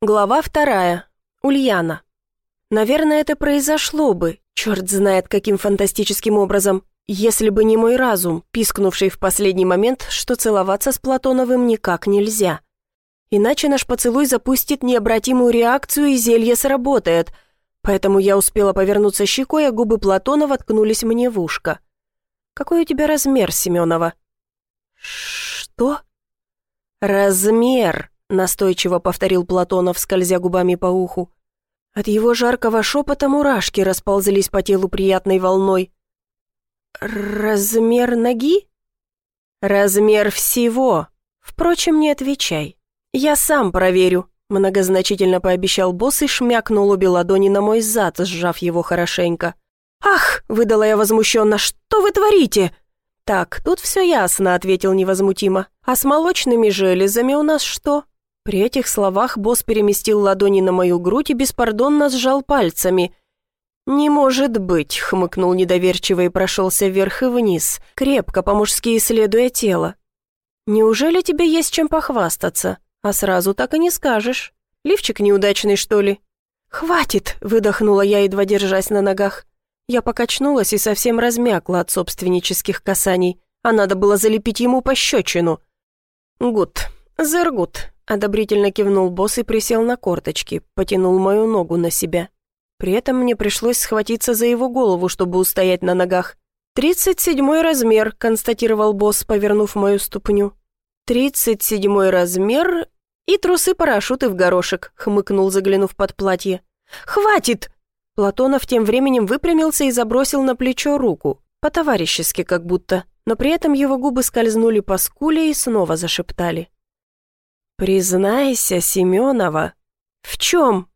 Глава вторая. Ульяна. Наверное, это произошло бы, черт знает каким фантастическим образом, если бы не мой разум, пискнувший в последний момент, что целоваться с Платоновым никак нельзя. Иначе наш поцелуй запустит необратимую реакцию, и зелье сработает. Поэтому я успела повернуться щекой, а губы Платона воткнулись мне в ушко. «Какой у тебя размер, Семенова?» «Что?» «Размер!» Настойчиво повторил Платонов, скользя губами по уху. От его жаркого шепота мурашки расползлись по телу приятной волной. «Размер ноги?» «Размер всего. Впрочем, не отвечай. Я сам проверю», — многозначительно пообещал босс и шмякнул обе ладони на мой зад, сжав его хорошенько. «Ах!» — выдала я возмущенно. «Что вы творите?» «Так, тут все ясно», — ответил невозмутимо. «А с молочными железами у нас что?» При этих словах босс переместил ладони на мою грудь и беспардонно сжал пальцами. «Не может быть», — хмыкнул недоверчиво и прошелся вверх и вниз, крепко по-мужски исследуя тело. «Неужели тебе есть чем похвастаться? А сразу так и не скажешь. Лифчик неудачный, что ли?» «Хватит!» — выдохнула я, едва держась на ногах. Я покачнулась и совсем размякла от собственнических касаний, а надо было залепить ему пощечину. «Гуд, зергут», Одобрительно кивнул босс и присел на корточки, потянул мою ногу на себя. При этом мне пришлось схватиться за его голову, чтобы устоять на ногах. «Тридцать седьмой размер», — констатировал босс, повернув мою ступню. «Тридцать седьмой размер и трусы-парашюты в горошек», — хмыкнул, заглянув под платье. «Хватит!» Платонов тем временем выпрямился и забросил на плечо руку, по-товарищески как будто, но при этом его губы скользнули по скуле и снова зашептали. «Признайся, Семенова, в чем?»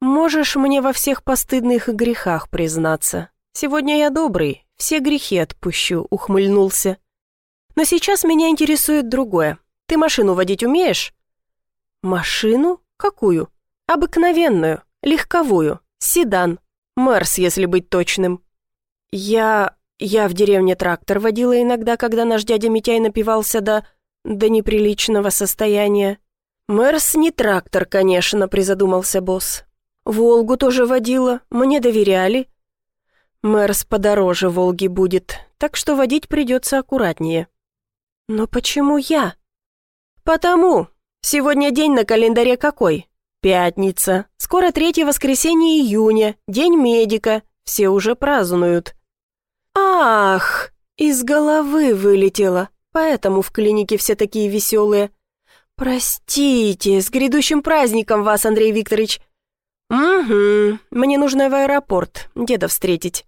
«Можешь мне во всех постыдных грехах признаться. Сегодня я добрый, все грехи отпущу», — ухмыльнулся. «Но сейчас меня интересует другое. Ты машину водить умеешь?» «Машину? Какую?» «Обыкновенную, легковую, седан, Мерс, если быть точным». «Я... я в деревне трактор водила иногда, когда наш дядя Митяй напивался до...» до неприличного состояния. «Мэрс не трактор, конечно», — призадумался босс. «Волгу тоже водила, мне доверяли». «Мэрс подороже Волги будет, так что водить придется аккуратнее». «Но почему я?» «Потому. Сегодня день на календаре какой?» «Пятница. Скоро третье воскресенье июня, день медика. Все уже празднуют». «Ах!» Из головы вылетело. Поэтому в клинике все такие веселые. Простите, с грядущим праздником вас, Андрей Викторович. Угу, мне нужно в аэропорт, деда встретить.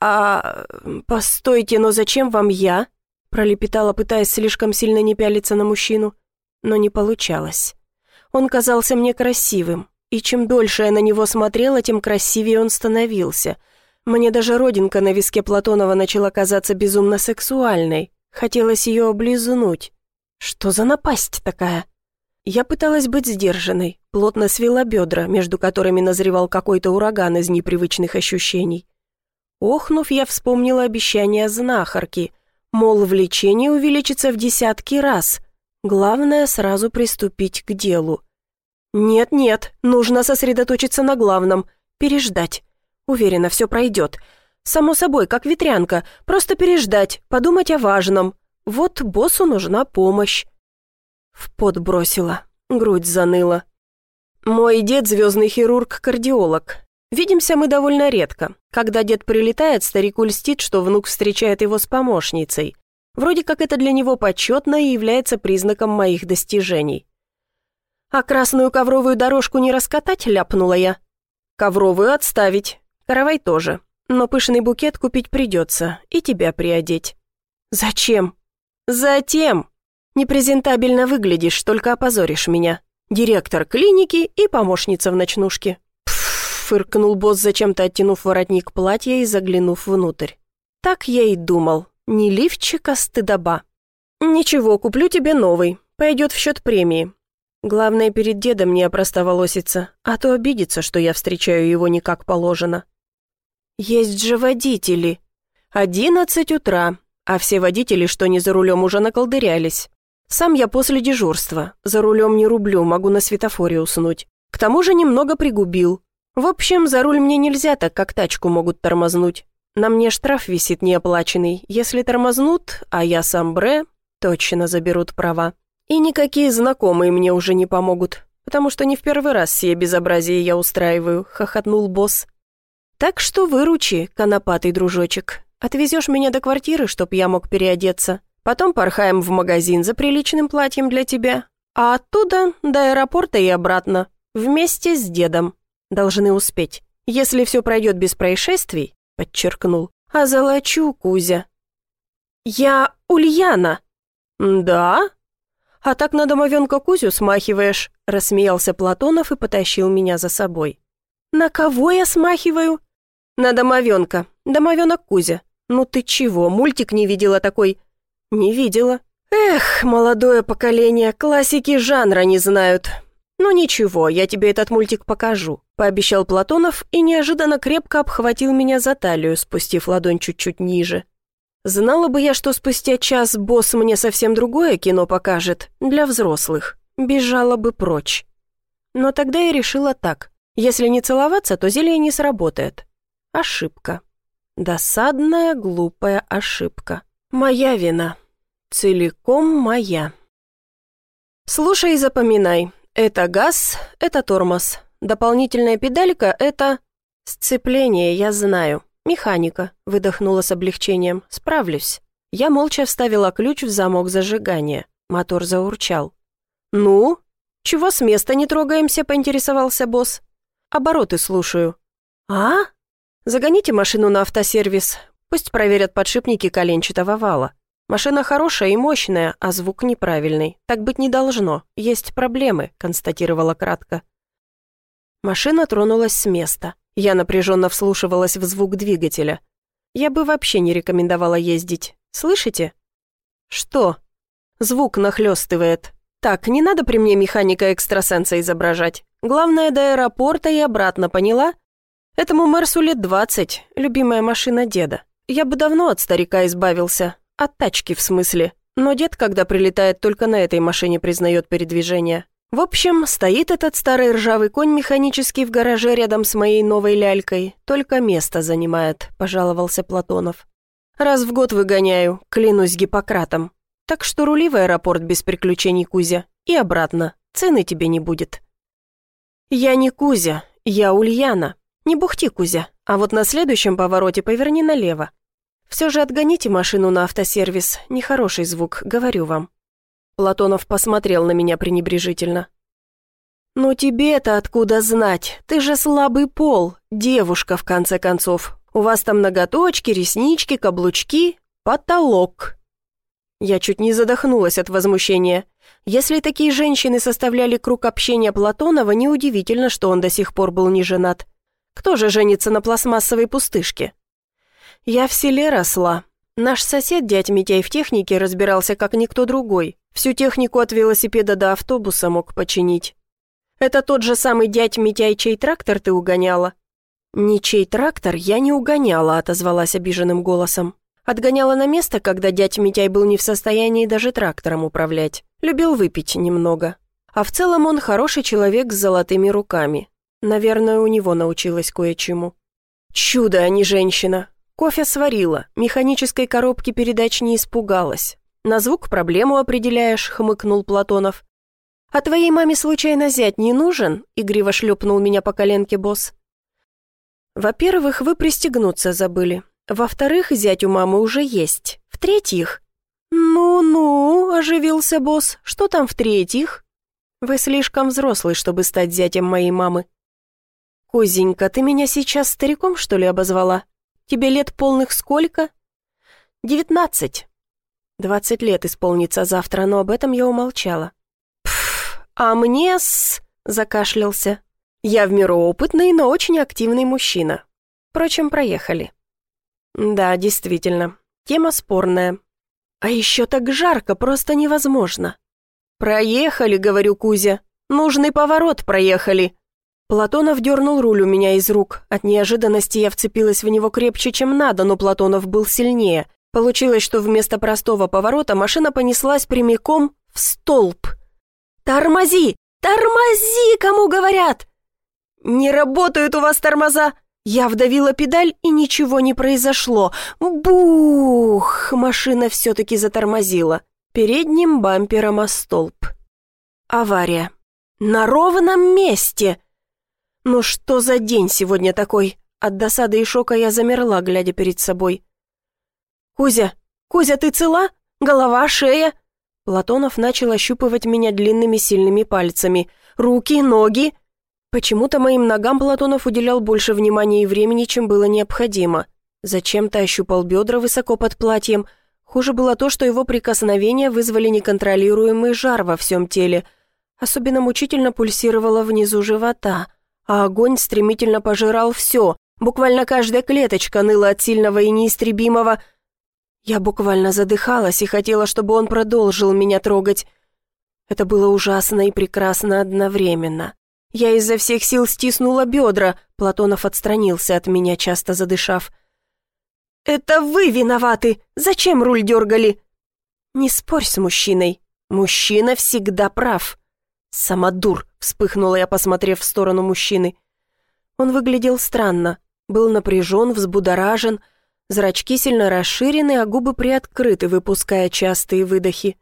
А, постойте, но зачем вам я? Пролепетала, пытаясь слишком сильно не пялиться на мужчину. Но не получалось. Он казался мне красивым, и чем дольше я на него смотрела, тем красивее он становился. Мне даже родинка на виске Платонова начала казаться безумно сексуальной. Хотелось ее облизнуть. Что за напасть такая? Я пыталась быть сдержанной, плотно свела бедра, между которыми назревал какой-то ураган из непривычных ощущений. Охнув, я вспомнила обещание знахарки, мол, влечение увеличится в десятки раз. Главное сразу приступить к делу. Нет-нет, нужно сосредоточиться на главном, переждать. Уверена, все пройдет. Само собой, как ветрянка, просто переждать, подумать о важном. Вот боссу нужна помощь. В пот бросила, грудь заныла. Мой дед звездный хирург-кардиолог. Видимся мы довольно редко. Когда дед прилетает, старику льстит, что внук встречает его с помощницей. Вроде как это для него почетно и является признаком моих достижений. «А красную ковровую дорожку не раскатать?» — ляпнула я. «Ковровую отставить. Каравай тоже. Но пышный букет купить придется и тебя приодеть». «Зачем?» «Затем. Непрезентабельно выглядишь, только опозоришь меня. Директор клиники и помощница в ночнушке». «Пф», фыркнул босс, зачем-то оттянув воротник платья и заглянув внутрь. «Так я и думал. Не лифчик, а стыдоба». «Ничего, куплю тебе новый. Пойдет в счет премии. Главное, перед дедом не опростоволоситься, а то обидится, что я встречаю его не как положено». «Есть же водители!» «Одиннадцать утра, а все водители, что не за рулем, уже наколдырялись. Сам я после дежурства. За рулем не рублю, могу на светофоре уснуть. К тому же немного пригубил. В общем, за руль мне нельзя, так как тачку могут тормознуть. На мне штраф висит неоплаченный. Если тормознут, а я сам Бре, точно заберут права. И никакие знакомые мне уже не помогут, потому что не в первый раз все безобразие я устраиваю», — хохотнул босс. «Так что выручи, конопатый дружочек. Отвезешь меня до квартиры, чтоб я мог переодеться. Потом порхаем в магазин за приличным платьем для тебя. А оттуда до аэропорта и обратно. Вместе с дедом. Должны успеть. Если все пройдет без происшествий, подчеркнул. А золочу, Кузя. Я Ульяна. Да? А так на домовенка Кузю смахиваешь, рассмеялся Платонов и потащил меня за собой. На кого я смахиваю? На домовенка. Домовенок Кузя. Ну ты чего, мультик не видела такой? Не видела. Эх, молодое поколение, классики жанра не знают. «Ну ничего, я тебе этот мультик покажу», — пообещал Платонов и неожиданно крепко обхватил меня за талию, спустив ладонь чуть-чуть ниже. Знала бы я, что спустя час босс мне совсем другое кино покажет, для взрослых. Бежала бы прочь. Но тогда я решила так. Если не целоваться, то зелье не сработает. Ошибка. Досадная, глупая ошибка. Моя вина. Целиком моя. Слушай и запоминай. Это газ, это тормоз. Дополнительная педалька — это... Сцепление, я знаю. Механика, выдохнула с облегчением. Справлюсь. Я молча вставила ключ в замок зажигания. Мотор заурчал. «Ну? Чего с места не трогаемся?» — поинтересовался босс. «Обороты слушаю». «А? Загоните машину на автосервис. Пусть проверят подшипники коленчатого вала. «Машина хорошая и мощная, а звук неправильный. Так быть не должно. Есть проблемы», — констатировала кратко. Машина тронулась с места. Я напряженно вслушивалась в звук двигателя. Я бы вообще не рекомендовала ездить. Слышите? Что? Звук нахлёстывает. Так, не надо при мне механика-экстрасенса изображать. Главное, до аэропорта и обратно, поняла? Этому Мерсу лет двадцать, любимая машина деда. Я бы давно от старика избавился, от тачки, в смысле. Но дед, когда прилетает, только на этой машине признает передвижение. В общем, стоит этот старый ржавый конь механический в гараже рядом с моей новой лялькой. Только место занимает, пожаловался Платонов. Раз в год выгоняю, клянусь Гиппократом. Так что рули в аэропорт без приключений, Кузя. И обратно. Цены тебе не будет. Я не Кузя, я Ульяна. Не бухти, Кузя. А вот на следующем повороте поверни налево. «Все же отгоните машину на автосервис. Нехороший звук, говорю вам». Платонов посмотрел на меня пренебрежительно. «Ну тебе-то откуда знать? Ты же слабый пол, девушка, в конце концов. У вас там ноготочки, реснички, каблучки, потолок». Я чуть не задохнулась от возмущения. Если такие женщины составляли круг общения Платонова, неудивительно, что он до сих пор был не женат. Кто же женится на пластмассовой пустышке? Я в селе росла. Наш сосед, дядь Митяй, в технике разбирался как никто другой. Всю технику от велосипеда до автобуса мог починить. Это тот же самый дядь Митяй, чей трактор ты угоняла? Ничей трактор я не угоняла, отозвалась обиженным голосом. Отгоняла на место, когда дядь Митяй был не в состоянии даже трактором управлять. Любил выпить немного. А в целом он хороший человек с золотыми руками. Наверное, у него научилась кое-чему. Чудо, а не женщина. Кофе сварила, механической коробки передач не испугалась. На звук проблему определяешь, хмыкнул Платонов. А твоей маме случайно зять не нужен? Игриво шлепнул меня по коленке босс. Во-первых, вы пристегнуться забыли. Во-вторых, зять у мамы уже есть. В-третьих... «Ну-ну», — оживился босс, — «что там в-третьих?» «Вы слишком взрослый, чтобы стать зятем моей мамы». «Кузенька, ты меня сейчас стариком, что ли, обозвала?» Тебе лет полных сколько?» «Девятнадцать». «Двадцать лет исполнится завтра, но об этом я умолчала». «Пф, а мне с...» — закашлялся. «Я в меру опытный, но очень активный мужчина. Впрочем, проехали». «Да, действительно, тема спорная. А еще так жарко, просто невозможно». «Проехали», — говорю Кузя. «Нужный поворот проехали». Платонов дернул руль у меня из рук. От неожиданности я вцепилась в него крепче, чем надо, но Платонов был сильнее. Получилось, что вместо простого поворота машина понеслась прямиком В столб. «Тормози! Тормози, кому говорят!» «Не работают у вас тормоза!» Я вдавила педаль, и ничего не произошло. Бух! Машина все-таки затормозила. Передним бампером о столб. Авария. На ровном месте! Ну что за день сегодня такой? От досады и шока я замерла, глядя перед собой. «Кузя! Кузя, ты цела? Голова, шея?» Платонов начал ощупывать меня длинными сильными пальцами. «Руки, ноги!» Почему-то моим ногам Платонов уделял больше внимания и времени, чем было необходимо. Зачем-то ощупал бедра высоко под платьем. Хуже было то, что его прикосновения вызвали неконтролируемый жар во всем теле. Особенно мучительно пульсировало внизу живота, а огонь стремительно пожирал все. Буквально каждая клеточка ныла от сильного и неистребимого. Я буквально задыхалась и хотела, чтобы он продолжил меня трогать. Это было ужасно и прекрасно одновременно. Я изо всех сил стиснула бедра. Платонов отстранился от меня, часто задышав. «Это вы виноваты! Зачем руль дергали?» «Не спорь с мужчиной. Мужчина всегда прав». «Самодур!» — вспыхнула я, посмотрев в сторону мужчины. Он выглядел странно, был напряжен, взбудоражен, зрачки сильно расширены, а губы приоткрыты, выпуская частые выдохи.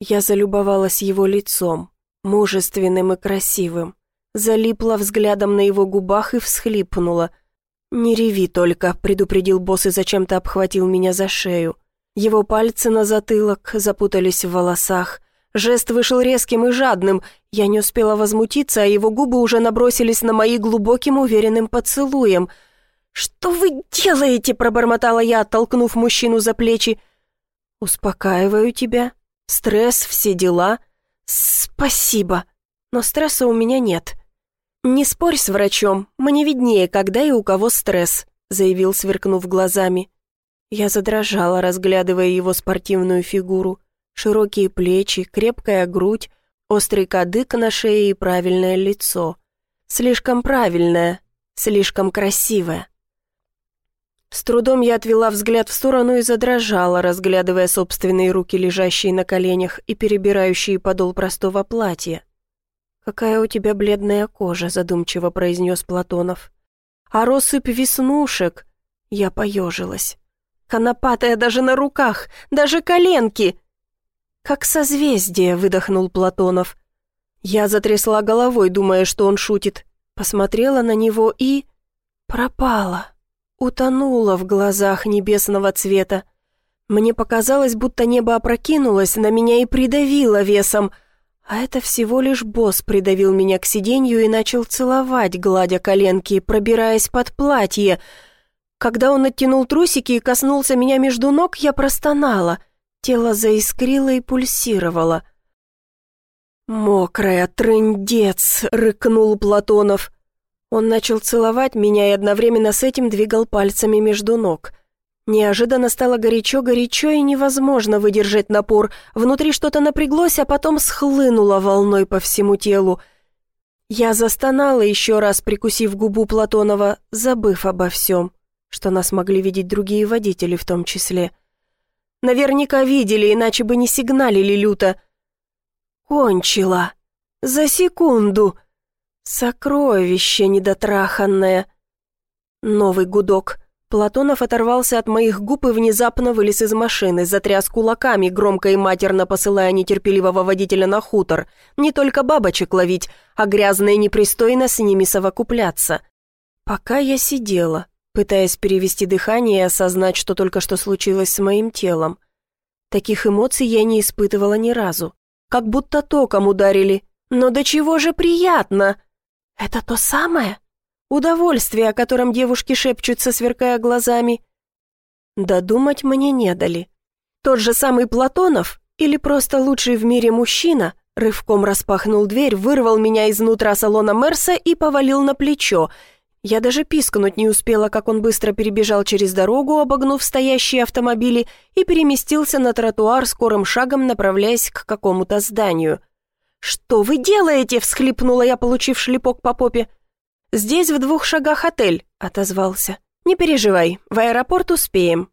Я залюбовалась его лицом, мужественным и красивым залипла взглядом на его губах и всхлипнула. «Не реви только», — предупредил босс и зачем-то обхватил меня за шею. Его пальцы на затылок запутались в волосах. Жест вышел резким и жадным. Я не успела возмутиться, а его губы уже набросились на мои глубоким уверенным поцелуем. «Что вы делаете?» — пробормотала я, оттолкнув мужчину за плечи. «Успокаиваю тебя. Стресс, все дела. Спасибо. Но стресса у меня нет». «Не спорь с врачом, мне виднее, когда и у кого стресс», заявил, сверкнув глазами. Я задрожала, разглядывая его спортивную фигуру. Широкие плечи, крепкая грудь, острый кадык на шее и правильное лицо. Слишком правильное, слишком красивое. С трудом я отвела взгляд в сторону и задрожала, разглядывая собственные руки, лежащие на коленях и перебирающие подол простого платья. «Какая у тебя бледная кожа», — задумчиво произнес Платонов. «А россыпь веснушек?» Я поежилась. «Конопатая даже на руках, даже коленки!» «Как созвездие», — выдохнул Платонов. Я затрясла головой, думая, что он шутит. Посмотрела на него и... пропала. Утонула в глазах небесного цвета. Мне показалось, будто небо опрокинулось на меня и придавило весом — а это всего лишь босс придавил меня к сиденью и начал целовать, гладя коленки, пробираясь под платье. Когда он оттянул трусики и коснулся меня между ног, я простонала. Тело заискрило и пульсировало. «Мокрая, трындец!» — рыкнул Платонов. Он начал целовать меня и одновременно с этим двигал пальцами между ног — Неожиданно стало горячо-горячо и невозможно выдержать напор. Внутри что-то напряглось, а потом схлынуло волной по всему телу. Я застонала еще раз, прикусив губу Платонова, забыв обо всем, что нас могли видеть другие водители в том числе. Наверняка видели, иначе бы не сигналили люто. Кончила. За секунду. Сокровище недотраханное. Новый гудок — Платонов оторвался от моих губ и внезапно вылез из машины, затряс кулаками, громко и матерно посылая нетерпеливого водителя на хутор. Не только бабочек ловить, а грязно и непристойно с ними совокупляться. Пока я сидела, пытаясь перевести дыхание и осознать, что только что случилось с моим телом. Таких эмоций я не испытывала ни разу. Как будто током ударили. Но до чего же приятно! Это то самое? Удовольствие, о котором девушки шепчутся, сверкая глазами. Додумать мне не дали. Тот же самый Платонов или просто лучший в мире мужчина рывком распахнул дверь, вырвал меня изнутра салона Мерса и повалил на плечо. Я даже пискнуть не успела, как он быстро перебежал через дорогу, обогнув стоящие автомобили, и переместился на тротуар скорым шагом, направляясь к какому-то зданию. «Что вы делаете?» — всхлипнула я, получив шлепок по попе. «Здесь в двух шагах отель», — отозвался. «Не переживай, в аэропорт успеем.